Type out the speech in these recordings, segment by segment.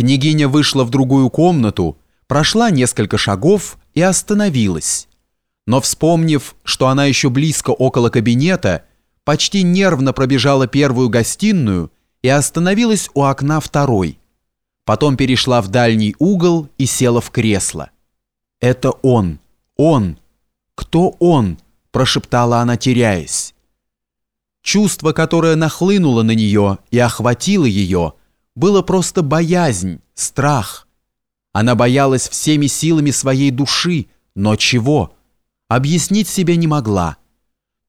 Княгиня вышла в другую комнату, прошла несколько шагов и остановилась. Но вспомнив, что она еще близко около кабинета, почти нервно пробежала первую гостиную и остановилась у окна второй. Потом перешла в дальний угол и села в кресло. «Это он! Он! Кто он?» – прошептала она, теряясь. Чувство, которое нахлынуло на нее и охватило ее, было просто боязнь, страх. Она боялась всеми силами своей души, но чего? Объяснить себе не могла.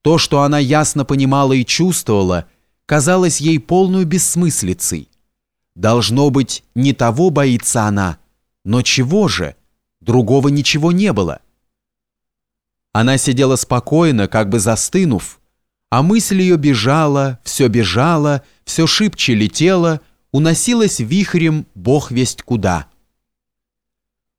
То, что она ясно понимала и чувствовала, казалось ей полную бессмыслицей. Должно быть, не того боится она, но чего же? Другого ничего не было. Она сидела спокойно, как бы застынув, а мысль ее бежала, все бежала, все шибче летела, уносилась вихрем бог весть куда.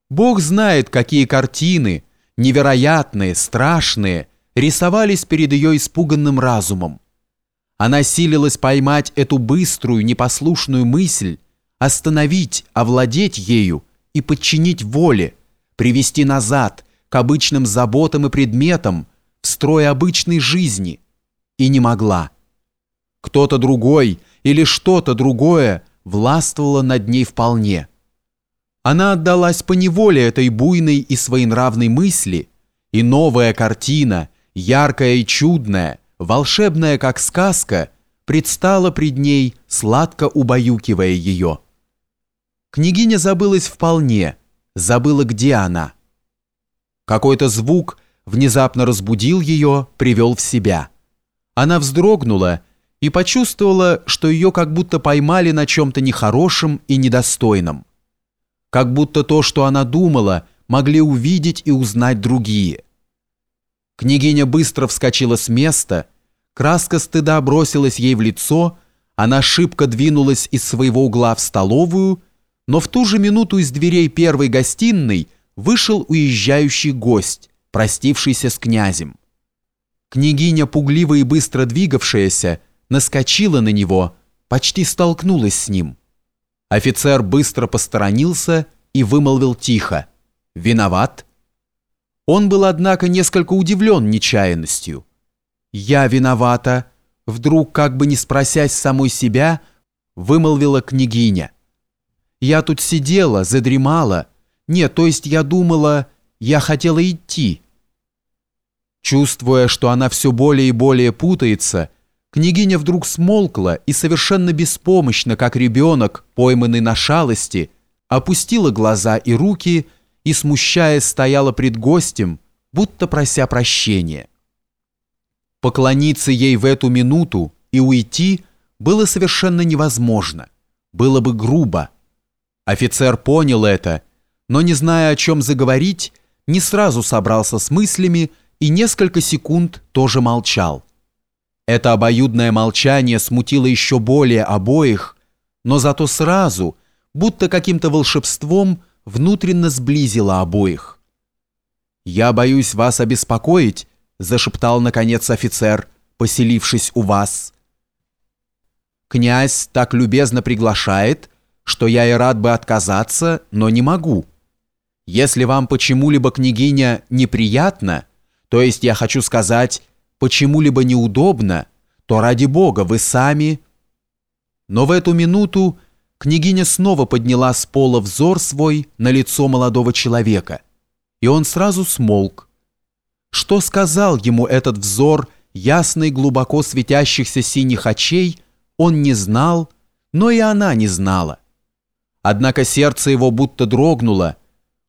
Бог знает, какие картины, невероятные, страшные, рисовались перед ее испуганным разумом. Она силилась поймать эту быструю, непослушную мысль, остановить, овладеть ею и подчинить воле, привести назад к обычным заботам и предметам, в строй обычной жизни, и не могла. Кто-то другой или что-то другое властвовало над ней вполне. Она отдалась поневоле этой буйной и своенравной мысли, и новая картина, яркая и чудная, волшебная как сказка, предстала пред ней, сладко убаюкивая ее. Княгиня забылась вполне, забыла, где она. Какой-то звук внезапно разбудил ее, привел в себя. Она вздрогнула и почувствовала, что ее как будто поймали на чем-то нехорошем и недостойном. Как будто то, что она думала, могли увидеть и узнать другие. Княгиня быстро вскочила с места, краска стыда бросилась ей в лицо, она шибко двинулась из своего угла в столовую, но в ту же минуту из дверей первой гостиной вышел уезжающий гость, простившийся с князем. Княгиня, пугливо и быстро двигавшаяся, наскочила на него, почти столкнулась с ним. Офицер быстро посторонился и вымолвил тихо «Виноват?» Он был, однако, несколько удивлен нечаянностью. «Я виновата», вдруг, как бы не спросясь самой себя, вымолвила княгиня. «Я тут сидела, задремала. Нет, то есть я думала, я хотела идти». Чувствуя, что она все более и более путается, княгиня вдруг смолкла и совершенно беспомощно, как ребенок, пойманный на шалости, опустила глаза и руки и, смущаясь, стояла пред гостем, будто прося прощения. Поклониться ей в эту минуту и уйти было совершенно невозможно, было бы грубо. Офицер понял это, но, не зная, о чем заговорить, не сразу собрался с мыслями и несколько секунд тоже молчал. Это обоюдное молчание смутило еще более обоих, но зато сразу, будто каким-то волшебством, внутренно сблизило обоих. «Я боюсь вас обеспокоить», — зашептал, наконец, офицер, поселившись у вас. «Князь так любезно приглашает, что я и рад бы отказаться, но не могу. Если вам почему-либо, княгиня, неприятно, — то есть я хочу сказать, почему-либо неудобно, то ради бога вы сами... Но в эту минуту княгиня снова подняла с пола взор свой на лицо молодого человека, и он сразу смолк. Что сказал ему этот взор ясный глубоко светящихся синих очей, он не знал, но и она не знала. Однако сердце его будто дрогнуло,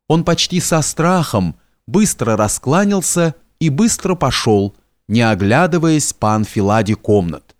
он почти со страхом быстро раскланялся и быстро пошел, не оглядываясь по анфиладе комнат.